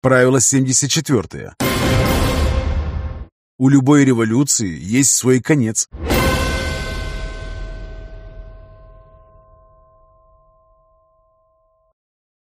Правило 74. У любой революции есть свой конец.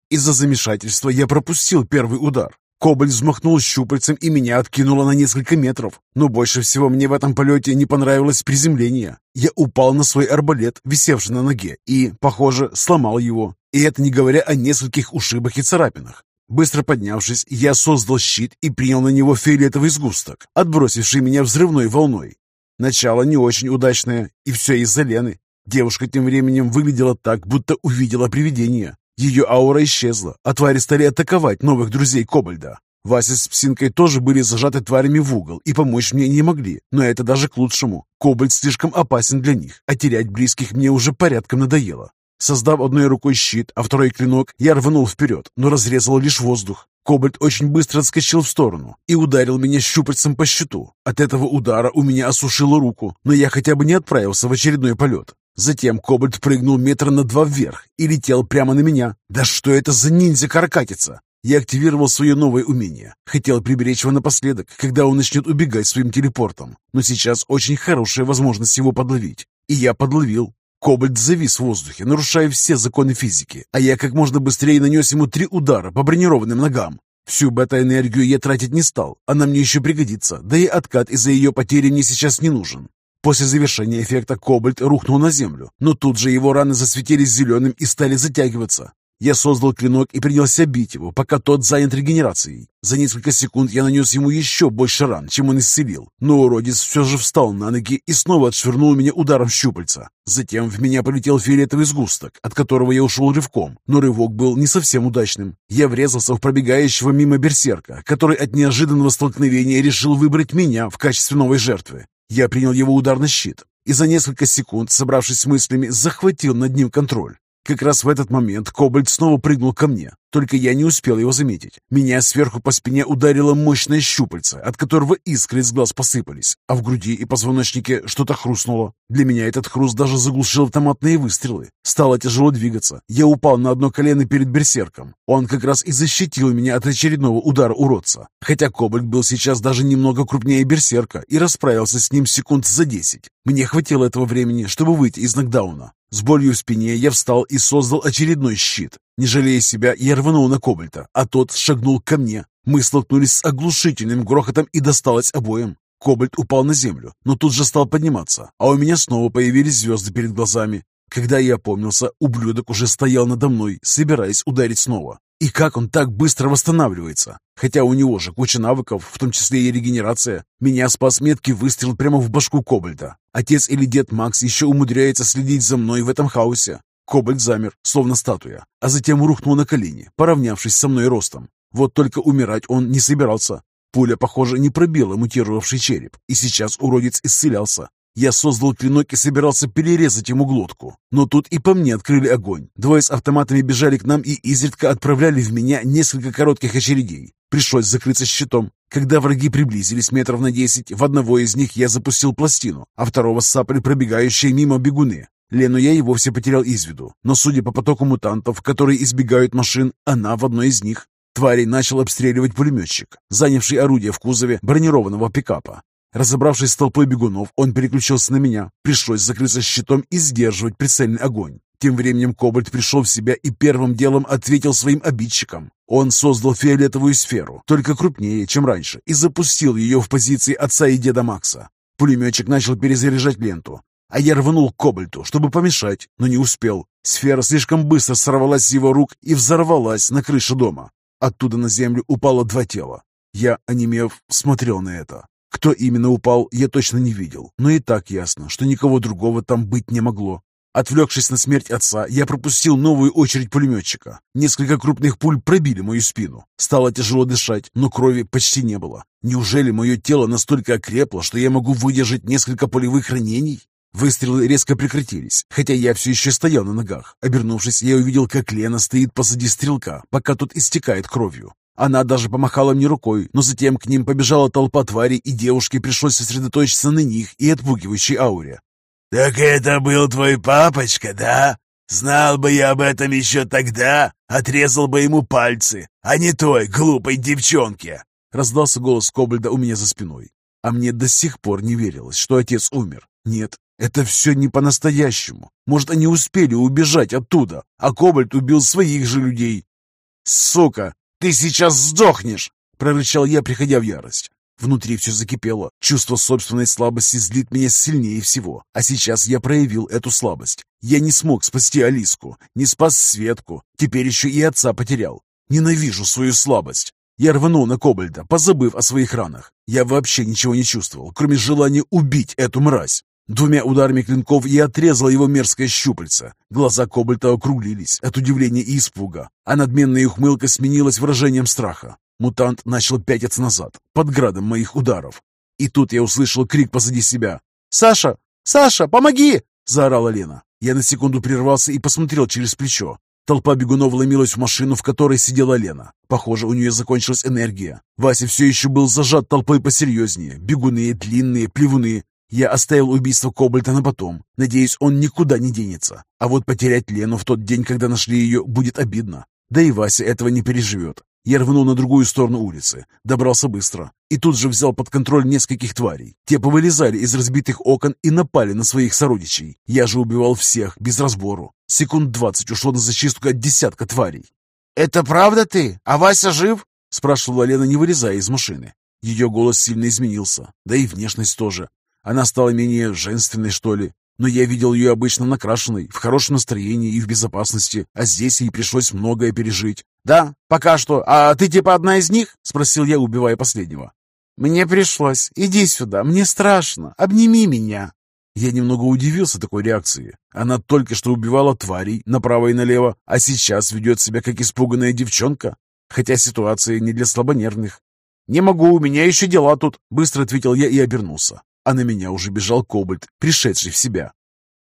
Из-за замешательства я пропустил первый удар. Кобальт взмахнул щупальцем и меня откинуло на несколько метров. Но больше всего мне в этом полете не понравилось приземление. Я упал на свой арбалет, висевший на ноге, и, похоже, сломал его. И это не говоря о нескольких ушибах и царапинах. Быстро поднявшись, я создал щит и принял на него фиолетовый сгусток, отбросивший меня взрывной волной. Начало не очень удачное, и все из-за Лены. Девушка тем временем выглядела так, будто увидела привидение. Ее аура исчезла, а твари стали атаковать новых друзей Кобальда. Вася с Псинкой тоже были зажаты тварями в угол и помочь мне не могли, но это даже к лучшему. Кобальд слишком опасен для них, а терять близких мне уже порядком надоело. Создав одной рукой щит, а второй клинок, я рванул вперед, но разрезал лишь воздух. Кобальт очень быстро отскочил в сторону и ударил меня щупальцем по щиту. От этого удара у меня осушило руку, но я хотя бы не отправился в очередной полет. Затем Кобальт прыгнул метра на два вверх и летел прямо на меня. Да что это за ниндзя-каракатица? Я активировал свое новое умение. Хотел приберечь его напоследок, когда он начнет убегать своим телепортом. Но сейчас очень хорошая возможность его подловить. И я подловил. Кобальт завис в воздухе, нарушая все законы физики, а я как можно быстрее нанес ему три удара по бронированным ногам. Всю бета-энергию я тратить не стал, она мне еще пригодится, да и откат из-за ее потери мне сейчас не нужен. После завершения эффекта Кобальт рухнул на землю, но тут же его раны засветились зеленым и стали затягиваться. Я создал клинок и принялся бить его, пока тот занят регенерацией. За несколько секунд я нанес ему еще больше ран, чем он исцелил, но уродец все же встал на ноги и снова отшвырнул меня ударом щупальца. Затем в меня полетел фиолетовый сгусток, от которого я ушел рывком, но рывок был не совсем удачным. Я врезался в пробегающего мимо берсерка, который от неожиданного столкновения решил выбрать меня в качестве новой жертвы. Я принял его удар на щит и за несколько секунд, собравшись с мыслями, захватил над ним контроль. Как раз в этот момент Кобальт снова прыгнул ко мне, только я не успел его заметить. Меня сверху по спине ударило мощное щупальце, от которого искры из глаз посыпались, а в груди и позвоночнике что-то хрустнуло. Для меня этот хруст даже заглушил автоматные выстрелы. Стало тяжело двигаться. Я упал на одно колено перед берсерком. Он как раз и защитил меня от очередного удара уродца. Хотя Кобальт был сейчас даже немного крупнее берсерка и расправился с ним секунд за десять. Мне хватило этого времени, чтобы выйти из нокдауна. С болью в спине я встал и создал очередной щит. Не жалея себя, я рванул на Кобальта, а тот шагнул ко мне. Мы столкнулись с оглушительным грохотом и досталось обоим. Кобальт упал на землю, но тут же стал подниматься, а у меня снова появились звезды перед глазами. Когда я опомнился, ублюдок уже стоял надо мной, собираясь ударить снова. И как он так быстро восстанавливается? Хотя у него же куча навыков, в том числе и регенерация. Меня спас меткий выстрел прямо в башку Кобальта. Отец или дед Макс еще умудряется следить за мной в этом хаосе. Кобальт замер, словно статуя, а затем рухнул на колени, поравнявшись со мной ростом. Вот только умирать он не собирался. Пуля, похоже, не пробила мутировавший череп, и сейчас уродец исцелялся. Я создал клинок и собирался перерезать ему глотку. Но тут и по мне открыли огонь. Двое с автоматами бежали к нам и изредка отправляли в меня несколько коротких очередей. Пришлось закрыться щитом. Когда враги приблизились метров на десять, в одного из них я запустил пластину, а второго сапали пробегающие мимо бегуны. Лену я и вовсе потерял из виду, но судя по потоку мутантов, которые избегают машин, она в одной из них. Тварей начал обстреливать пулеметчик, занявший орудие в кузове бронированного пикапа. Разобравшись с толпой бегунов, он переключился на меня. Пришлось закрыться щитом и сдерживать прицельный огонь. Тем временем Кобальт пришел в себя и первым делом ответил своим обидчикам. Он создал фиолетовую сферу, только крупнее, чем раньше, и запустил ее в позиции отца и деда Макса. Пулеметчик начал перезаряжать ленту, а я рванул к Кобальту, чтобы помешать, но не успел. Сфера слишком быстро сорвалась с его рук и взорвалась на крыше дома. Оттуда на землю упало два тела. Я, онемев, смотрел на это. Кто именно упал, я точно не видел, но и так ясно, что никого другого там быть не могло. Отвлекшись на смерть отца, я пропустил новую очередь пулеметчика. Несколько крупных пуль пробили мою спину. Стало тяжело дышать, но крови почти не было. Неужели мое тело настолько окрепло, что я могу выдержать несколько пулевых ранений? Выстрелы резко прекратились, хотя я все еще стоял на ногах. Обернувшись, я увидел, как Лена стоит позади стрелка, пока тот истекает кровью. Она даже помахала мне рукой, но затем к ним побежала толпа тварей, и девушке пришлось сосредоточиться на них и отпугивающей ауре. «Так это был твой папочка, да? Знал бы я об этом еще тогда, отрезал бы ему пальцы, а не той глупой девчонке!» Раздался голос Кобальда у меня за спиной. А мне до сих пор не верилось, что отец умер. Нет, это все не по-настоящему. Может, они успели убежать оттуда, а Кобальд убил своих же людей. «Сука, ты сейчас сдохнешь!» — прорычал я, приходя в ярость. Внутри все закипело. Чувство собственной слабости злит меня сильнее всего. А сейчас я проявил эту слабость. Я не смог спасти Алиску, не спас Светку. Теперь еще и отца потерял. Ненавижу свою слабость. Я рванул на Кобальда, позабыв о своих ранах. Я вообще ничего не чувствовал, кроме желания убить эту мразь. Двумя ударами клинков я отрезал его мерзкое щупальце. Глаза Кобальта округлились от удивления и испуга, а надменная ухмылка сменилась выражением страха. Мутант начал пятиться назад, под градом моих ударов. И тут я услышал крик позади себя. «Саша! Саша, помоги!» – заорала Лена. Я на секунду прервался и посмотрел через плечо. Толпа бегунов ломилась в машину, в которой сидела Лена. Похоже, у нее закончилась энергия. Вася все еще был зажат толпой посерьезнее. Бегуны, длинные, плевуны. Я оставил убийство Кобальта на потом. Надеюсь, он никуда не денется. А вот потерять Лену в тот день, когда нашли ее, будет обидно. Да и Вася этого не переживет. Я рванул на другую сторону улицы, добрался быстро и тут же взял под контроль нескольких тварей. Те повылезали из разбитых окон и напали на своих сородичей. Я же убивал всех, без разбору. Секунд двадцать ушло на зачистку от десятка тварей. «Это правда ты? А Вася жив?» — спрашивала Лена, не вылезая из машины. Ее голос сильно изменился, да и внешность тоже. Она стала менее женственной, что ли. Но я видел ее обычно накрашенной, в хорошем настроении и в безопасности, а здесь ей пришлось многое пережить. «Да, пока что. А ты типа одна из них?» — спросил я, убивая последнего. «Мне пришлось. Иди сюда, мне страшно. Обними меня». Я немного удивился такой реакции. Она только что убивала тварей направо и налево, а сейчас ведет себя как испуганная девчонка. Хотя ситуация не для слабонервных. «Не могу, у меня еще дела тут», — быстро ответил я и обернулся. А на меня уже бежал Кобальт, пришедший в себя.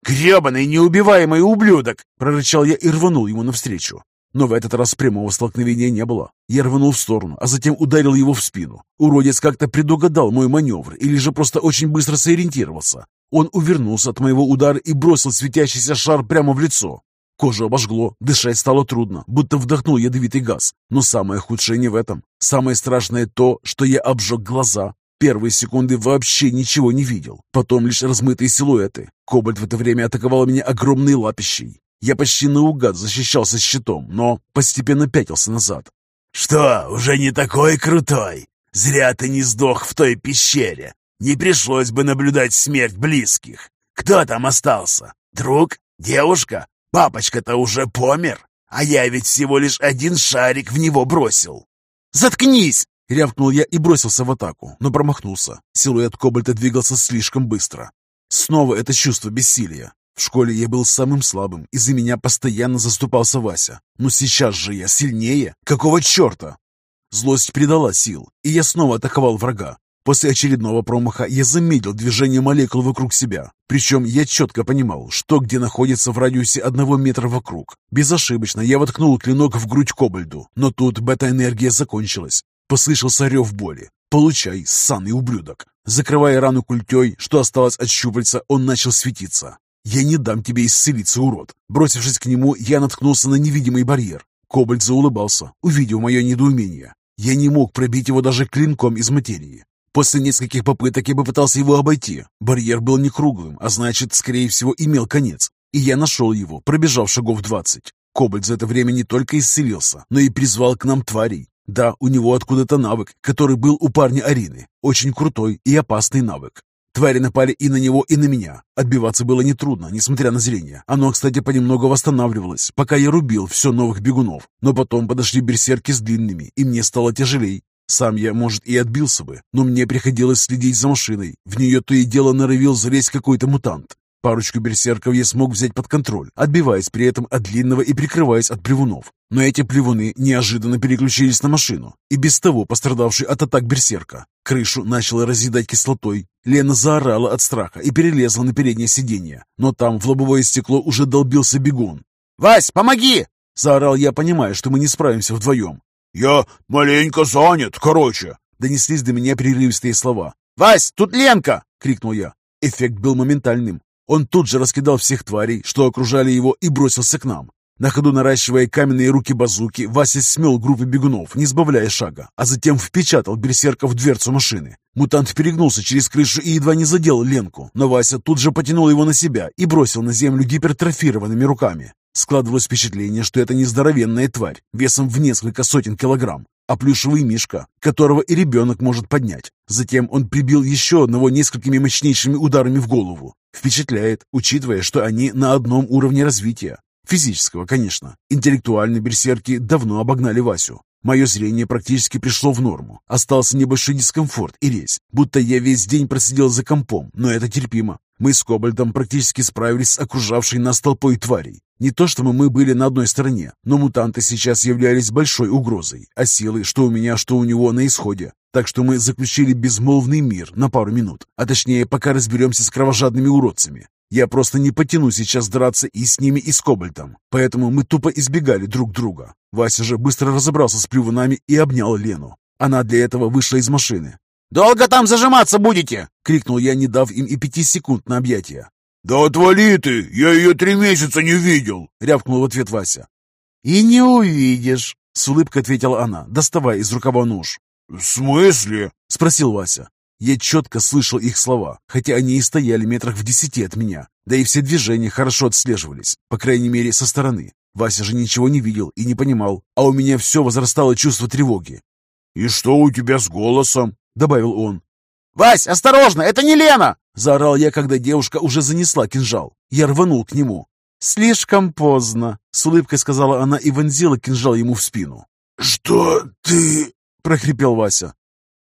«Гребаный неубиваемый ублюдок!» — прорычал я и рванул ему навстречу. Но в этот раз прямого столкновения не было. Я рванул в сторону, а затем ударил его в спину. Уродец как-то предугадал мой маневр или же просто очень быстро сориентировался. Он увернулся от моего удара и бросил светящийся шар прямо в лицо. Кожу обожгло, дышать стало трудно, будто вдохнул ядовитый газ. Но самое худшее не в этом. Самое страшное то, что я обжег глаза. Первые секунды вообще ничего не видел, потом лишь размытые силуэты. Кобальт в это время атаковал меня огромной лапищей. Я почти наугад защищался щитом, но постепенно пятился назад. «Что, уже не такой крутой? Зря ты не сдох в той пещере. Не пришлось бы наблюдать смерть близких. Кто там остался? Друг? Девушка? Папочка-то уже помер, а я ведь всего лишь один шарик в него бросил». «Заткнись!» — рявкнул я и бросился в атаку, но промахнулся. Силуэт Кобальта двигался слишком быстро. Снова это чувство бессилия. В школе я был самым слабым, и за меня постоянно заступался Вася. Но сейчас же я сильнее. Какого черта? Злость придала сил, и я снова атаковал врага. После очередного промаха я заметил движение молекул вокруг себя. Причем я четко понимал, что где находится в радиусе одного метра вокруг. Безошибочно я воткнул клинок в грудь Кобальду, но тут бета-энергия закончилась. Послышался рев боли. «Получай, ссаный ублюдок!» Закрывая рану культей, что осталось от щупальца, он начал светиться. «Я не дам тебе исцелиться, урод!» Бросившись к нему, я наткнулся на невидимый барьер. Кобальт заулыбался, увидев мое недоумение. Я не мог пробить его даже клинком из материи. После нескольких попыток я попытался его обойти. Барьер был не круглым, а значит, скорее всего, имел конец. И я нашел его, пробежав шагов двадцать. Кобальт за это время не только исцелился, но и призвал к нам тварей. Да, у него откуда-то навык, который был у парня Арины. Очень крутой и опасный навык. Твари напали и на него, и на меня. Отбиваться было нетрудно, несмотря на зрение. Оно, кстати, понемногу восстанавливалось, пока я рубил все новых бегунов. Но потом подошли берсерки с длинными, и мне стало тяжелей. Сам я, может, и отбился бы, но мне приходилось следить за машиной. В нее то и дело норовил залезть какой-то мутант. Парочку берсерков я смог взять под контроль, отбиваясь при этом от длинного и прикрываясь от плевунов. Но эти плевуны неожиданно переключились на машину, и без того пострадавший от атак берсерка. Крышу начало разъедать кислотой. Лена заорала от страха и перелезла на переднее сиденье, но там в лобовое стекло уже долбился бегун. «Вась, помоги!» – заорал я, понимая, что мы не справимся вдвоем. «Я маленько занят, короче!» – донеслись до меня прерывистые слова. «Вась, тут Ленка!» – крикнул я. Эффект был моментальным. Он тут же раскидал всех тварей, что окружали его, и бросился к нам. На ходу наращивая каменные руки базуки, Вася смел группы бегунов, не сбавляя шага, а затем впечатал берсерка в дверцу машины. Мутант перегнулся через крышу и едва не задел Ленку, но Вася тут же потянул его на себя и бросил на землю гипертрофированными руками. Складывалось впечатление, что это не здоровенная тварь, весом в несколько сотен килограмм, а плюшевый мишка, которого и ребенок может поднять. Затем он прибил еще одного несколькими мощнейшими ударами в голову. Впечатляет, учитывая, что они на одном уровне развития. Физического, конечно. Интеллектуальные берсерки давно обогнали Васю. Мое зрение практически пришло в норму. Остался небольшой дискомфорт и резь, будто я весь день просидел за компом, но это терпимо. Мы с Кобальтом практически справились с окружавшей нас толпой тварей. Не то чтобы мы были на одной стороне, но мутанты сейчас являлись большой угрозой, а силы, что у меня, что у него, на исходе. Так что мы заключили безмолвный мир на пару минут, а точнее, пока разберемся с кровожадными уродцами. Я просто не потяну сейчас драться и с ними, и с Кобальтом. Поэтому мы тупо избегали друг друга. Вася же быстро разобрался с плюванами и обнял Лену. Она для этого вышла из машины. «Долго там зажиматься будете?» — крикнул я, не дав им и пяти секунд на объятия. «Да отвали ты! Я ее три месяца не видел!» — рявкнул в ответ Вася. «И не увидишь!» — с улыбкой ответила она, доставая из рукава нож. «В смысле?» — спросил Вася. Я четко слышал их слова, хотя они и стояли метрах в десяти от меня, да и все движения хорошо отслеживались, по крайней мере, со стороны. Вася же ничего не видел и не понимал, а у меня все возрастало чувство тревоги. «И что у тебя с голосом?» — добавил он. «Вась, осторожно, это не Лена!» — заорал я, когда девушка уже занесла кинжал. Я рванул к нему. «Слишком поздно», — с улыбкой сказала она и вонзила кинжал ему в спину. «Что ты...» — прохрипел Вася.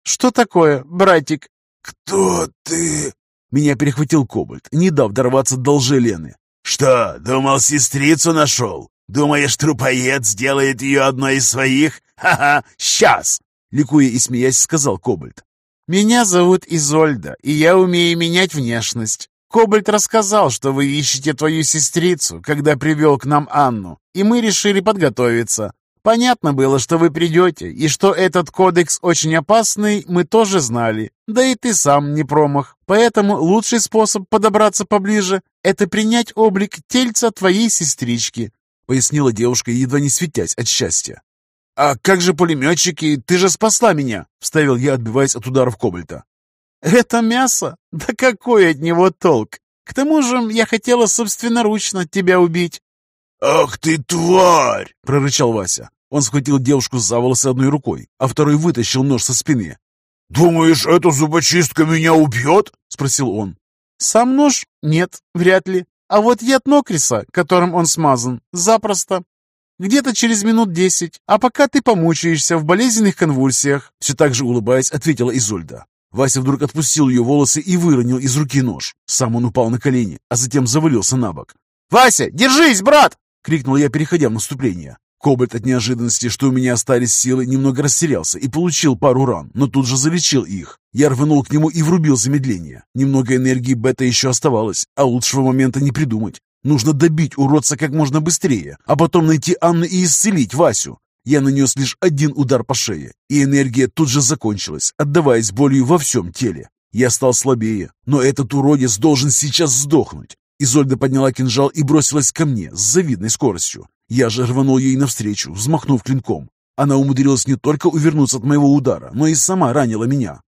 «Что такое, братик?» «Кто ты?» Меня перехватил Кобальт, не дав дорваться до лжелены. «Что, думал, сестрицу нашел? Думаешь, трупоед сделает ее одной из своих? Ха-ха, сейчас!» Ликуя и смеясь, сказал Кобальт. «Меня зовут Изольда, и я умею менять внешность. Кобальт рассказал, что вы ищете твою сестрицу, когда привел к нам Анну, и мы решили подготовиться. Понятно было, что вы придете, и что этот кодекс очень опасный, мы тоже знали. Да и ты сам не промах. Поэтому лучший способ подобраться поближе — это принять облик тельца твоей сестрички», — пояснила девушка, едва не светясь от счастья. «А как же пулеметчики? Ты же спасла меня!» — вставил я, отбиваясь от ударов кобальта. «Это мясо? Да какой от него толк? К тому же я хотела собственноручно тебя убить». «Ах ты, тварь!» — прорычал Вася. Он схватил девушку за волосы одной рукой, а второй вытащил нож со спины. «Думаешь, эта зубочистка меня убьет?» — спросил он. «Сам нож? Нет, вряд ли. А вот яд Нокриса, которым он смазан, запросто. Где-то через минут десять, а пока ты помучаешься в болезненных конвульсиях», все так же улыбаясь, ответила Изольда. Вася вдруг отпустил ее волосы и выронил из руки нож. Сам он упал на колени, а затем завалился на бок. «Вася, держись, брат!» — крикнул я, переходя в наступление. Кобальт от неожиданности, что у меня остались силы, немного растерялся и получил пару ран, но тут же залечил их. Я рванул к нему и врубил замедление. Немного энергии бета еще оставалось, а лучшего момента не придумать. Нужно добить уродца как можно быстрее, а потом найти Анну и исцелить Васю. Я нанес лишь один удар по шее, и энергия тут же закончилась, отдаваясь болью во всем теле. Я стал слабее, но этот уродец должен сейчас сдохнуть. Изольда подняла кинжал и бросилась ко мне с завидной скоростью. Я же рванул ей навстречу, взмахнув клинком. Она умудрилась не только увернуться от моего удара, но и сама ранила меня.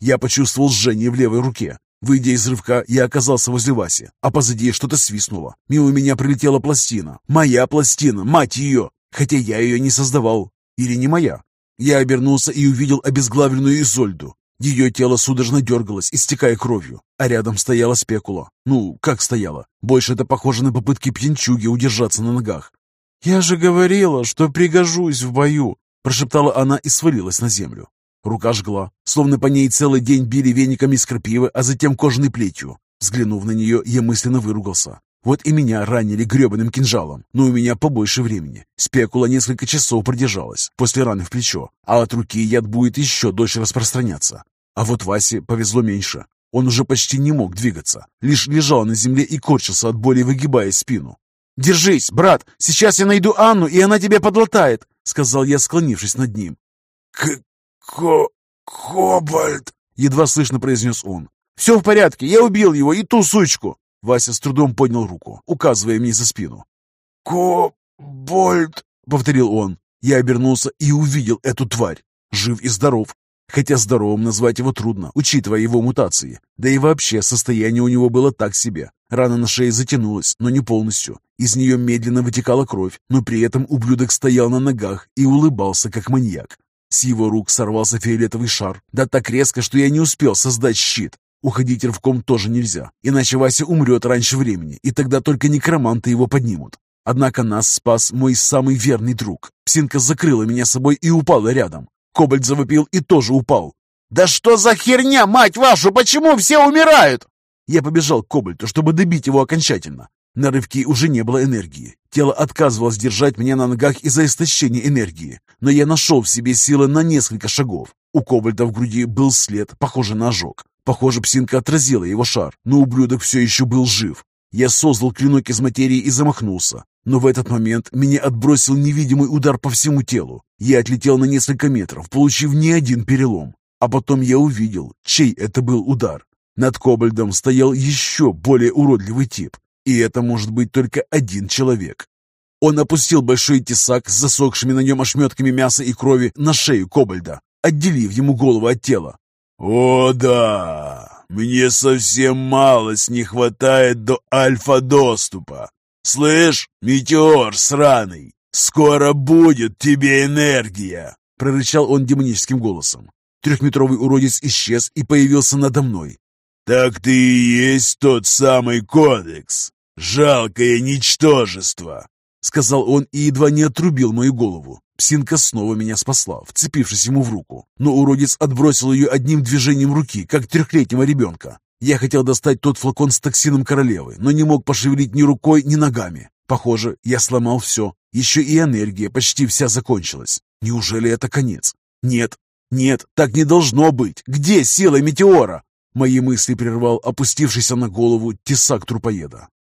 Я почувствовал жжение в левой руке. Выйдя из рывка, я оказался возле Васи, а позади что-то свистнуло. Мимо меня прилетела пластина. Моя пластина, мать ее! Хотя я ее не создавал. Или не моя. Я обернулся и увидел обезглавленную Изольду. Ее тело судорожно дергалось, истекая кровью, а рядом стояла спекула. Ну, как стояла? Больше это похоже на попытки пьянчуги удержаться на ногах. «Я же говорила, что пригожусь в бою!» Прошептала она и свалилась на землю. Рука жгла, словно по ней целый день били вениками из крапивы, а затем кожаной плетью. Взглянув на нее, я мысленно выругался. Вот и меня ранили гребаным кинжалом, но у меня побольше времени. Спекула несколько часов продержалась после раны в плечо, а от руки яд будет еще дольше распространяться. А вот Васе повезло меньше. Он уже почти не мог двигаться, лишь лежал на земле и корчился от боли, выгибая спину. «Держись, брат! Сейчас я найду Анну, и она тебя подлатает!» — сказал я, склонившись над ним. «Ко... Кобальт!» — едва слышно произнес он. «Все в порядке, я убил его и ту сучку!» Вася с трудом поднял руку, указывая мне за спину. «Кобольд!» — повторил он. Я обернулся и увидел эту тварь. Жив и здоров. Хотя здоровым назвать его трудно, учитывая его мутации. Да и вообще состояние у него было так себе. Рана на шее затянулась, но не полностью. Из нее медленно вытекала кровь, но при этом ублюдок стоял на ногах и улыбался, как маньяк. С его рук сорвался фиолетовый шар, да так резко, что я не успел создать щит. Уходить рывком тоже нельзя, иначе Вася умрет раньше времени, и тогда только некроманты его поднимут. Однако нас спас мой самый верный друг. Псинка закрыла меня собой и упала рядом. Кобальт завопил и тоже упал. «Да что за херня, мать вашу, почему все умирают?» Я побежал к Кобальту, чтобы добить его окончательно. На рывке уже не было энергии. Тело отказывалось держать меня на ногах из-за истощения энергии, но я нашел в себе силы на несколько шагов. У Кобальта в груди был след, похожий на ожог. Похоже, псинка отразила его шар, но ублюдок все еще был жив. Я создал клинок из материи и замахнулся. Но в этот момент меня отбросил невидимый удар по всему телу. Я отлетел на несколько метров, получив не один перелом. А потом я увидел, чей это был удар. Над Кобальдом стоял еще более уродливый тип. И это может быть только один человек. Он опустил большой тесак с засохшими на нем ошметками мяса и крови на шею Кобальда, отделив ему голову от тела. «О да! Мне совсем малость не хватает до альфа-доступа. «Слышь, метеор сраный, скоро будет тебе энергия!» прорычал он демоническим голосом. Трехметровый уродец исчез и появился надо мной. «Так ты и есть тот самый кодекс! Жалкое ничтожество!» Сказал он и едва не отрубил мою голову. Псинка снова меня спасла, вцепившись ему в руку. Но уродец отбросил ее одним движением руки, как трехлетнего ребенка. Я хотел достать тот флакон с токсином королевы, но не мог пошевелить ни рукой, ни ногами. Похоже, я сломал все. Еще и энергия почти вся закончилась. Неужели это конец? Нет, нет, так не должно быть. Где сила метеора? Мои мысли прервал опустившийся на голову тесак трупоеда.